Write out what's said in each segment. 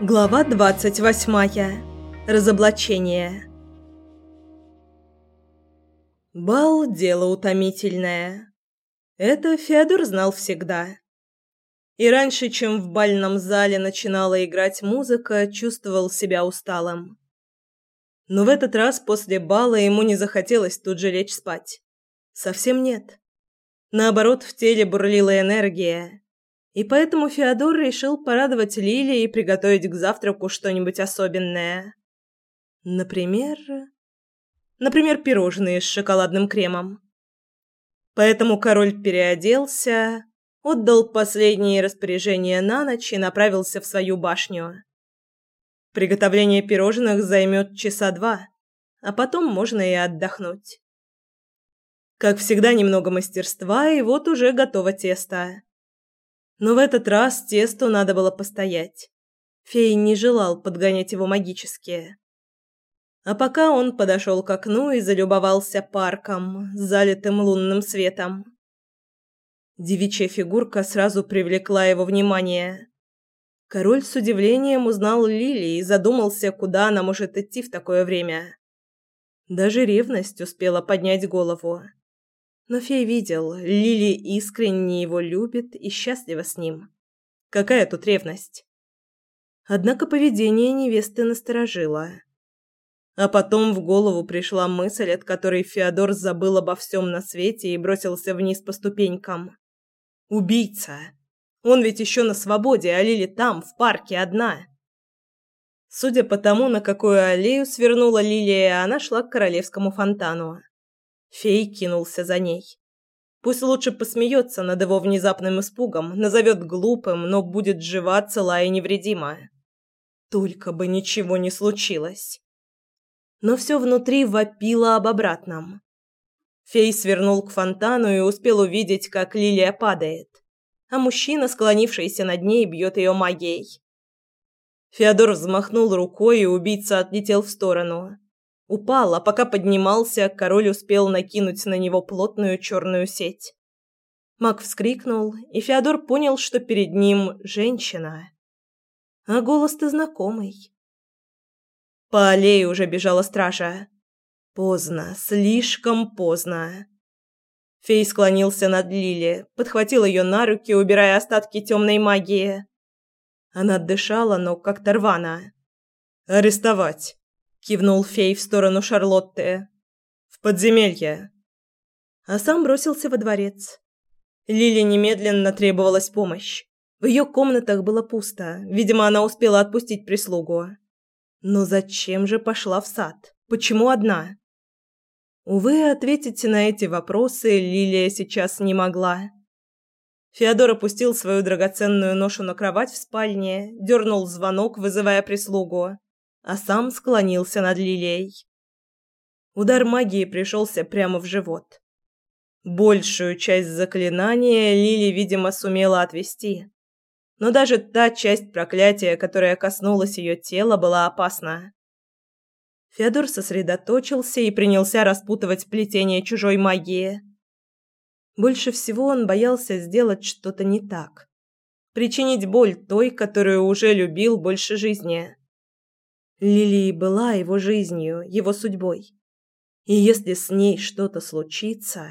Глава двадцать восьмая. Разоблачение. Бал – дело утомительное. Это Федор знал всегда. И раньше, чем в бальном зале начинала играть музыка, чувствовал себя усталым. Но в этот раз после бала ему не захотелось тут же лечь спать. Совсем нет. Наоборот, в теле бурлила энергия. И поэтому Феодор решил порадовать Лили и приготовить к завтраку что-нибудь особенное. Например... Например, пирожные с шоколадным кремом. Поэтому король переоделся, отдал последние распоряжения на ночь и направился в свою башню. Приготовление пирожных займет часа два, а потом можно и отдохнуть. Как всегда, немного мастерства, и вот уже готово тесто. Но в этот раз тесту надо было постоять. Фей не желал подгонять его магически. А пока он подошел к окну и залюбовался парком, залитым лунным светом. Девичья фигурка сразу привлекла его внимание. Король с удивлением узнал Лили и задумался, куда она может идти в такое время. Даже ревность успела поднять голову. Но фей видел, Лили искренне его любит и счастлива с ним. Какая тут ревность? Однако поведение невесты насторожило. А потом в голову пришла мысль, от которой Феодор забыл обо всем на свете и бросился вниз по ступенькам. Убийца! Он ведь еще на свободе, а Лили там, в парке, одна. Судя по тому, на какую аллею свернула Лилия, она шла к королевскому фонтану. Фей кинулся за ней. Пусть лучше посмеется над его внезапным испугом, назовет глупым, но будет жива, цела и невредима. Только бы ничего не случилось. Но все внутри вопило об обратном. Фей свернул к фонтану и успел увидеть, как лилия падает, а мужчина, склонившийся над ней, бьет ее магией. Феодор взмахнул рукой, и убийца отлетел в сторону. Упал, а пока поднимался, король успел накинуть на него плотную черную сеть. Маг вскрикнул, и Феодор понял, что перед ним женщина. А голос-то знакомый. По аллее уже бежала стража. Поздно, слишком поздно. Фей склонился над Лили, подхватил ее на руки, убирая остатки темной магии. Она дышала, но как-то рвано. «Арестовать!» Кивнул фей в сторону Шарлотты. В подземелье. А сам бросился во дворец. Лиле немедленно требовалась помощь. В ее комнатах было пусто. Видимо, она успела отпустить прислугу. Но зачем же пошла в сад? Почему одна? Увы, ответить на эти вопросы Лилия сейчас не могла. Феодор опустил свою драгоценную ношу на кровать в спальне, дернул звонок, вызывая прислугу а сам склонился над Лилией. Удар магии пришелся прямо в живот. Большую часть заклинания Лили, видимо, сумела отвести. Но даже та часть проклятия, которая коснулась ее тела, была опасна. Федор сосредоточился и принялся распутывать плетение чужой магии. Больше всего он боялся сделать что-то не так. Причинить боль той, которую уже любил больше жизни. Лилии была его жизнью, его судьбой. И если с ней что-то случится...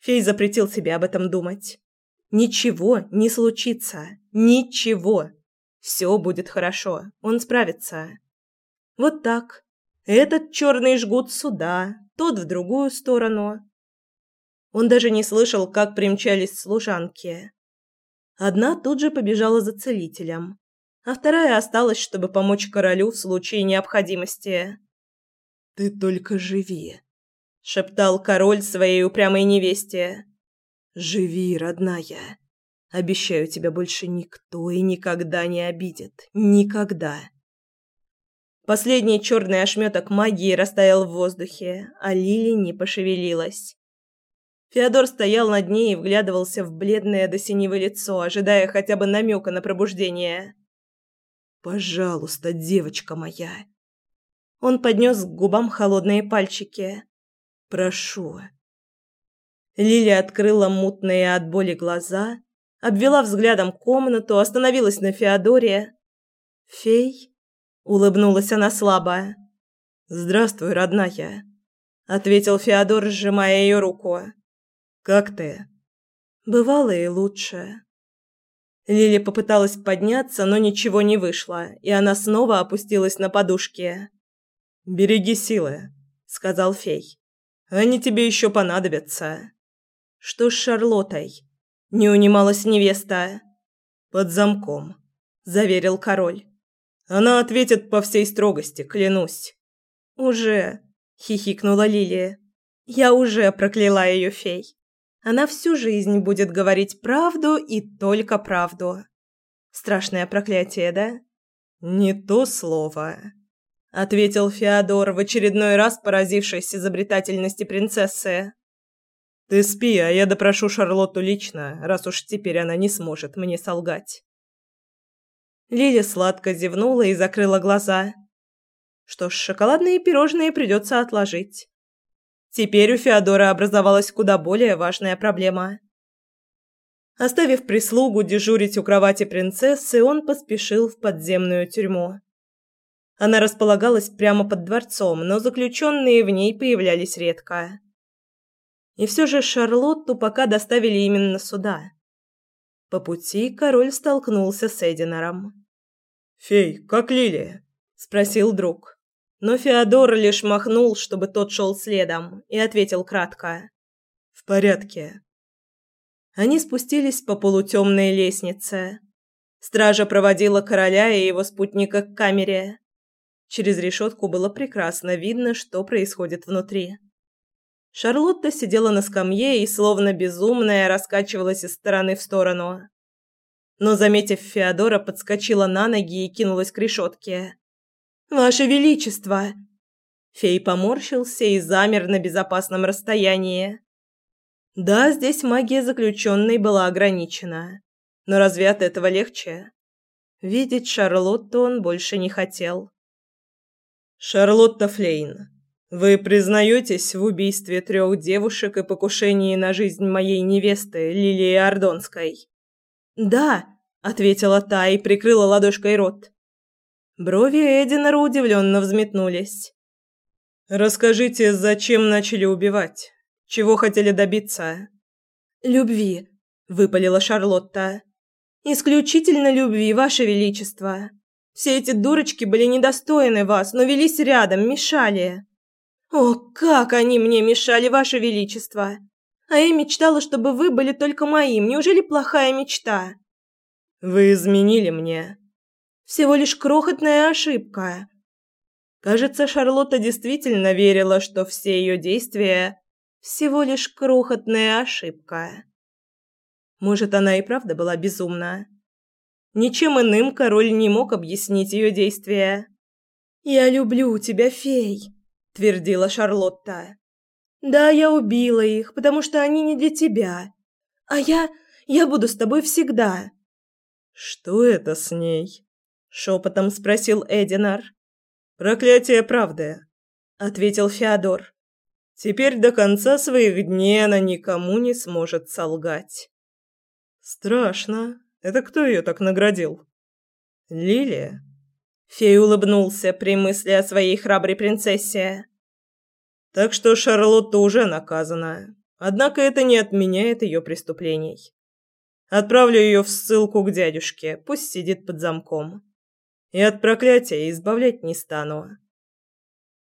Фей запретил себе об этом думать. Ничего не случится. Ничего. Все будет хорошо. Он справится. Вот так. Этот черный жгут сюда, тот в другую сторону. Он даже не слышал, как примчались служанки. Одна тут же побежала за целителем а вторая осталась, чтобы помочь королю в случае необходимости. «Ты только живи», — шептал король своей упрямой невесте. «Живи, родная. Обещаю, тебя больше никто и никогда не обидит. Никогда». Последний черный ошметок магии растаял в воздухе, а Лили не пошевелилась. Феодор стоял над ней и вглядывался в бледное до синевы лицо, ожидая хотя бы намека на пробуждение. Пожалуйста, девочка моя. Он поднес к губам холодные пальчики. Прошу. Лилия открыла мутные от боли глаза, обвела взглядом комнату, остановилась на Феодоре. «Фей?» – улыбнулась она слабо. «Здравствуй, родная», – ответил Феодор, сжимая ее руку. «Как ты?» «Бывало и лучше». Лили попыталась подняться, но ничего не вышло, и она снова опустилась на подушки. «Береги силы», — сказал фей. «Они тебе еще понадобятся». «Что с Шарлоттой?» — не унималась невеста. «Под замком», — заверил король. «Она ответит по всей строгости, клянусь». «Уже», — хихикнула Лилия. «Я уже прокляла ее фей. Она всю жизнь будет говорить правду и только правду. Страшное проклятие, да? Не то слово, ответил Феодор, в очередной раз поразившись изобретательности принцессы. Ты спи, а я допрошу Шарлотту лично, раз уж теперь она не сможет мне солгать. Лили сладко зевнула и закрыла глаза. Что ж, шоколадные пирожные придется отложить. Теперь у Феодора образовалась куда более важная проблема. Оставив прислугу дежурить у кровати принцессы, он поспешил в подземную тюрьму. Она располагалась прямо под дворцом, но заключенные в ней появлялись редко. И все же Шарлотту пока доставили именно сюда. По пути король столкнулся с Эдинором. «Фей, как Лилия?» – спросил друг. Но Феодор лишь махнул, чтобы тот шел следом, и ответил кратко: "В порядке". Они спустились по полутемной лестнице. Стража проводила короля и его спутника к камере. Через решетку было прекрасно видно, что происходит внутри. Шарлотта сидела на скамье и, словно безумная, раскачивалась из стороны в сторону. Но, заметив Феодора, подскочила на ноги и кинулась к решетке. Ваше величество. Фей поморщился и замер на безопасном расстоянии. Да, здесь магия заключенной была ограничена. Но разве от этого легче? Видеть Шарлотту он больше не хотел. Шарлотта Флейн, вы признаетесь в убийстве трех девушек и покушении на жизнь моей невесты Лилии Ордонской? Да, ответила та и прикрыла ладошкой рот. Брови Эдинора удивленно взметнулись. «Расскажите, зачем начали убивать? Чего хотели добиться?» «Любви», — выпалила Шарлотта. «Исключительно любви, Ваше Величество. Все эти дурочки были недостойны вас, но велись рядом, мешали. О, как они мне мешали, Ваше Величество! А я мечтала, чтобы вы были только моим. Неужели плохая мечта?» «Вы изменили мне», всего лишь крохотная ошибка. Кажется, Шарлотта действительно верила, что все ее действия всего лишь крохотная ошибка. Может, она и правда была безумна. Ничем иным король не мог объяснить ее действия. «Я люблю тебя, фей», — твердила Шарлотта. «Да, я убила их, потому что они не для тебя. А я... я буду с тобой всегда». «Что это с ней?» Шепотом спросил Эдинар. Проклятие правды, ответил Феодор. Теперь до конца своих дней она никому не сможет солгать. Страшно. Это кто ее так наградил? Лилия. Фей улыбнулся при мысли о своей храброй принцессе. Так что Шарлотта уже наказана. Однако это не отменяет ее преступлений. Отправлю ее в ссылку к дядюшке, пусть сидит под замком и от проклятия избавлять не стану.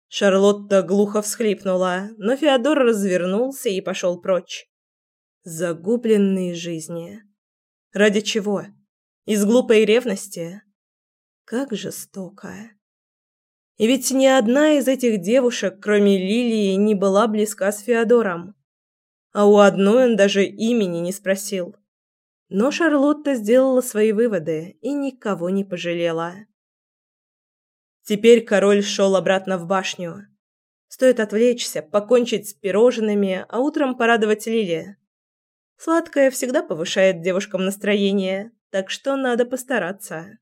Шарлотта глухо всхлипнула, но Феодор развернулся и пошел прочь. Загубленные жизни. Ради чего? Из глупой ревности? Как жестоко. И ведь ни одна из этих девушек, кроме Лилии, не была близка с Феодором. А у одной он даже имени не спросил. Но Шарлотта сделала свои выводы и никого не пожалела. Теперь король шел обратно в башню. Стоит отвлечься, покончить с пирожными, а утром порадовать Лили. Сладкое всегда повышает девушкам настроение, так что надо постараться.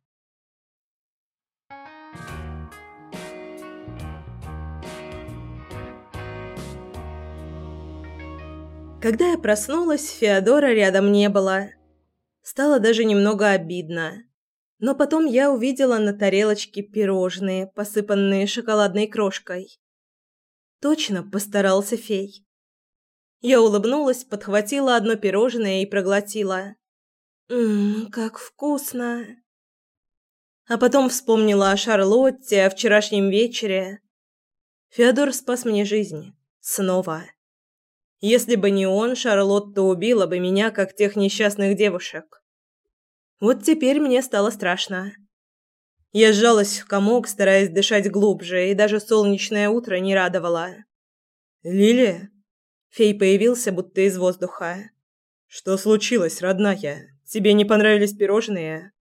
Когда я проснулась, Феодора рядом не было. Стало даже немного обидно. Но потом я увидела на тарелочке пирожные, посыпанные шоколадной крошкой. Точно постарался фей. Я улыбнулась, подхватила одно пирожное и проглотила. Ммм, как вкусно. А потом вспомнила о Шарлотте, о вчерашнем вечере. Феодор спас мне жизнь. Снова. Если бы не он, Шарлотта убила бы меня, как тех несчастных девушек. Вот теперь мне стало страшно. Я сжалась в комок, стараясь дышать глубже, и даже солнечное утро не радовало. «Лилия?» Фей появился будто из воздуха. «Что случилось, родная? Тебе не понравились пирожные?»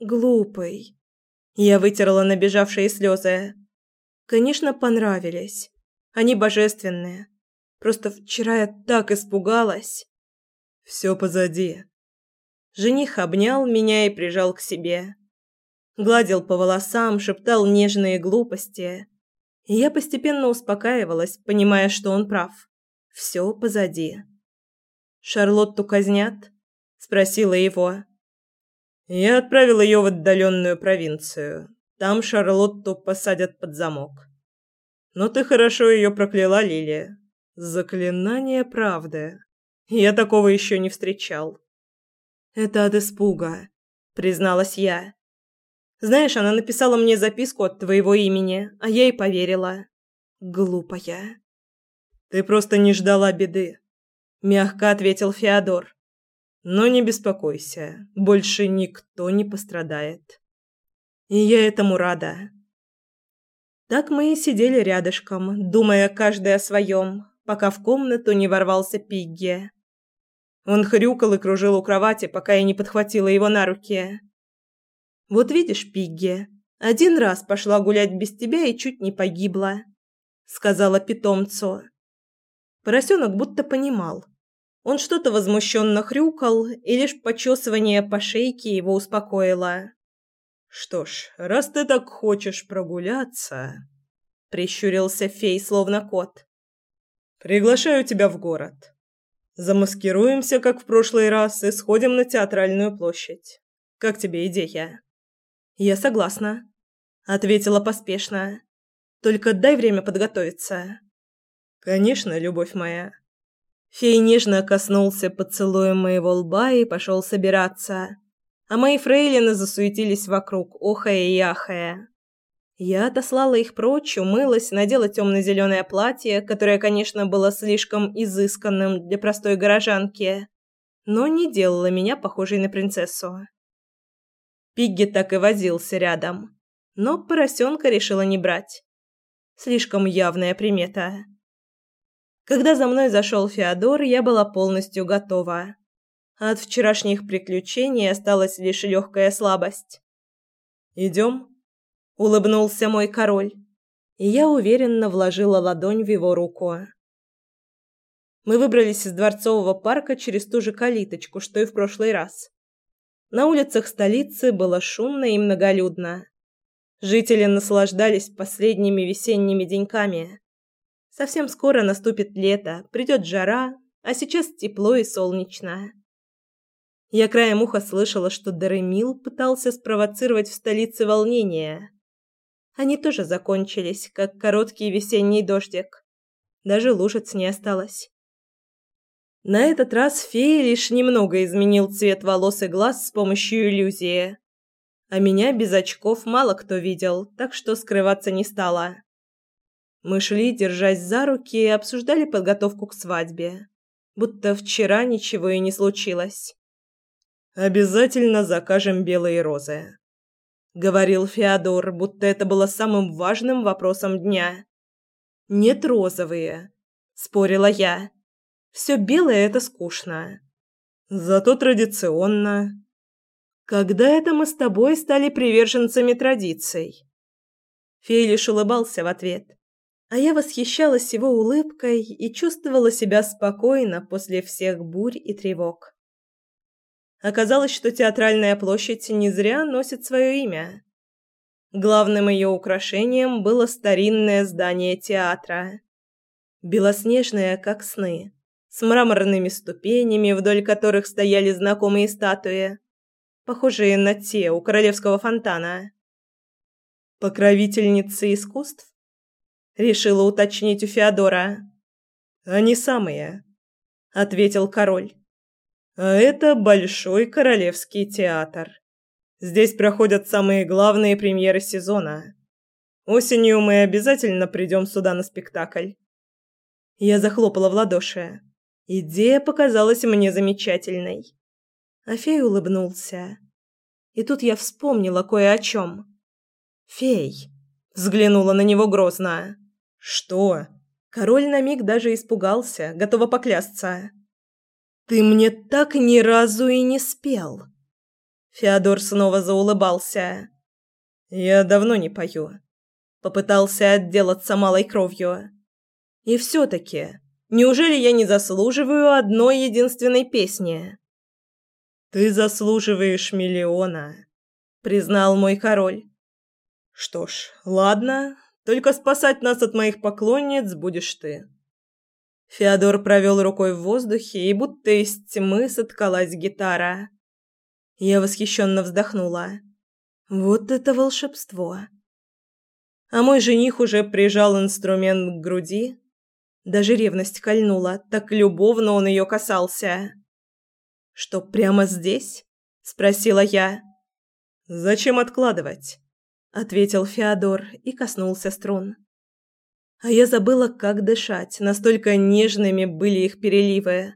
«Глупый». Я вытерла набежавшие слезы. «Конечно, понравились. Они божественные. Просто вчера я так испугалась. Все позади. Жених обнял меня и прижал к себе. Гладил по волосам, шептал нежные глупости. И я постепенно успокаивалась, понимая, что он прав. Все позади. «Шарлотту казнят?» – спросила его. Я отправил ее в отдаленную провинцию. Там Шарлотту посадят под замок. Но ты хорошо ее прокляла, Лилия. Заклинание правды. Я такого еще не встречал. Это от испуга, призналась я. Знаешь, она написала мне записку от твоего имени, а я и поверила. Глупая. Ты просто не ждала беды, мягко ответил Феодор. Но не беспокойся, больше никто не пострадает. И я этому рада. Так мы и сидели рядышком, думая каждый о своем, пока в комнату не ворвался Пигги. Он хрюкал и кружил у кровати, пока я не подхватила его на руки. «Вот видишь, Пигги, один раз пошла гулять без тебя и чуть не погибла», — сказала питомцу. Поросенок будто понимал. Он что-то возмущенно хрюкал, и лишь почесывание по шейке его успокоило. «Что ж, раз ты так хочешь прогуляться...» — прищурился фей, словно кот. Приглашаю тебя в город. Замаскируемся, как в прошлый раз, и сходим на театральную площадь. Как тебе идея? Я согласна, ответила поспешно. Только дай время подготовиться. Конечно, любовь моя. Фей нежно коснулся поцелуем моего лба и пошел собираться, а мои фрейлины засуетились вокруг, охая и ахая. Я отослала их прочь, умылась, надела темно-зеленое платье, которое, конечно, было слишком изысканным для простой горожанки, но не делало меня похожей на принцессу. Пигги так и возился рядом, но поросенка решила не брать. Слишком явная примета. Когда за мной зашел Феодор, я была полностью готова. От вчерашних приключений осталась лишь легкая слабость. «Идем?» Улыбнулся мой король, и я уверенно вложила ладонь в его руку. Мы выбрались из дворцового парка через ту же калиточку, что и в прошлый раз. На улицах столицы было шумно и многолюдно. Жители наслаждались последними весенними деньками. Совсем скоро наступит лето, придет жара, а сейчас тепло и солнечно. Я краем уха слышала, что Даремил пытался спровоцировать в столице волнение. Они тоже закончились, как короткий весенний дождик. Даже лужиц не осталось. На этот раз фея лишь немного изменил цвет волос и глаз с помощью иллюзии. А меня без очков мало кто видел, так что скрываться не стала. Мы шли, держась за руки, и обсуждали подготовку к свадьбе. Будто вчера ничего и не случилось. «Обязательно закажем белые розы», говорил Феодор, будто это было самым важным вопросом дня. Нет розовые, спорила я. Все белое это скучно. Зато традиционно. Когда это мы с тобой стали приверженцами традиций? Фей лишь улыбался в ответ, а я восхищалась его улыбкой и чувствовала себя спокойно после всех бурь и тревог. Оказалось, что театральная площадь не зря носит свое имя. Главным ее украшением было старинное здание театра. Белоснежное, как сны, с мраморными ступенями, вдоль которых стояли знакомые статуи, похожие на те у королевского фонтана. Покровительницы искусств? Решила уточнить у Феодора. Они самые, ответил король. А это большой королевский театр. Здесь проходят самые главные премьеры сезона. Осенью мы обязательно придем сюда на спектакль. Я захлопала в ладоши. Идея показалась мне замечательной. Афей улыбнулся. И тут я вспомнила кое о чем. «Фей!» — взглянула на него грозно. «Что?» Король на миг даже испугался, готова поклясться. «Ты мне так ни разу и не спел!» Феодор снова заулыбался. «Я давно не пою». Попытался отделаться малой кровью. «И все-таки, неужели я не заслуживаю одной единственной песни?» «Ты заслуживаешь миллиона», — признал мой король. «Что ж, ладно, только спасать нас от моих поклонниц будешь ты». Феодор провел рукой в воздухе, и будто из тьмы соткалась гитара. Я восхищенно вздохнула. «Вот это волшебство!» А мой жених уже прижал инструмент к груди. Даже ревность кольнула, так любовно он ее касался. «Что, прямо здесь?» – спросила я. «Зачем откладывать?» – ответил Феодор и коснулся струн. А я забыла, как дышать, настолько нежными были их переливы.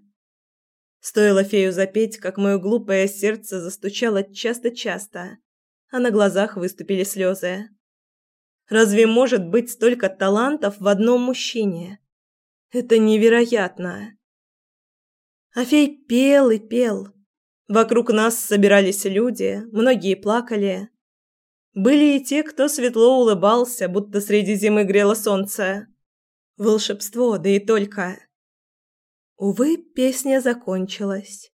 Стоило фею запеть, как мое глупое сердце застучало часто-часто, а на глазах выступили слезы. Разве может быть столько талантов в одном мужчине? Это невероятно. А фей пел и пел. Вокруг нас собирались люди, многие плакали. Были и те, кто светло улыбался, будто среди зимы грело солнце. Волшебство, да и только. Увы, песня закончилась.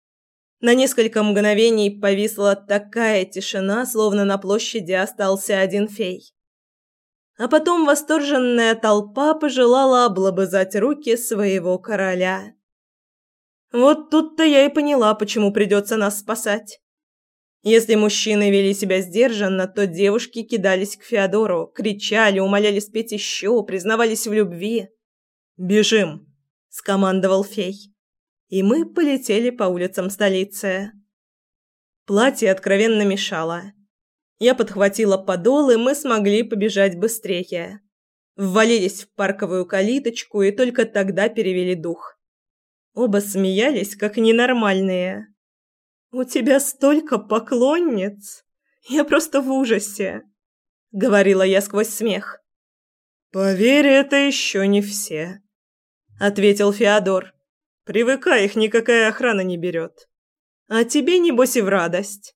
На несколько мгновений повисла такая тишина, словно на площади остался один фей. А потом восторженная толпа пожелала облобызать руки своего короля. Вот тут-то я и поняла, почему придется нас спасать. Если мужчины вели себя сдержанно, то девушки кидались к Феодору, кричали, умоляли спеть еще, признавались в любви. «Бежим!» – скомандовал фей. И мы полетели по улицам столицы. Платье откровенно мешало. Я подхватила подол, и мы смогли побежать быстрее. Ввалились в парковую калиточку и только тогда перевели дух. Оба смеялись, как ненормальные. «У тебя столько поклонниц! Я просто в ужасе!» — говорила я сквозь смех. «Поверь, это еще не все», — ответил Феодор. «Привыкай, их никакая охрана не берет. А тебе, небось, и в радость».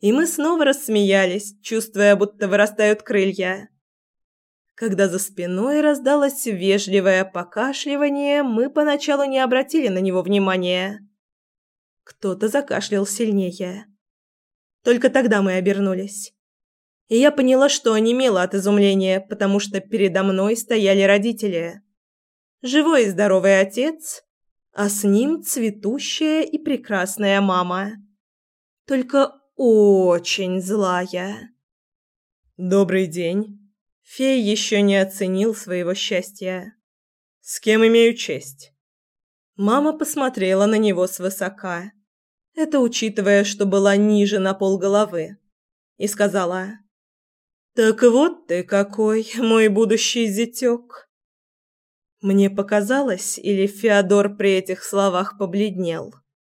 И мы снова рассмеялись, чувствуя, будто вырастают крылья. Когда за спиной раздалось вежливое покашливание, мы поначалу не обратили на него внимания. Кто-то закашлял сильнее. Только тогда мы обернулись. И я поняла, что онемела от изумления, потому что передо мной стояли родители. Живой и здоровый отец, а с ним цветущая и прекрасная мама. Только очень злая. «Добрый день», Фей еще не оценил своего счастья. «С кем имею честь?» Мама посмотрела на него свысока. Это учитывая, что была ниже на полголовы. И сказала. «Так вот ты какой, мой будущий зятек!» Мне показалось, или Феодор при этих словах побледнел.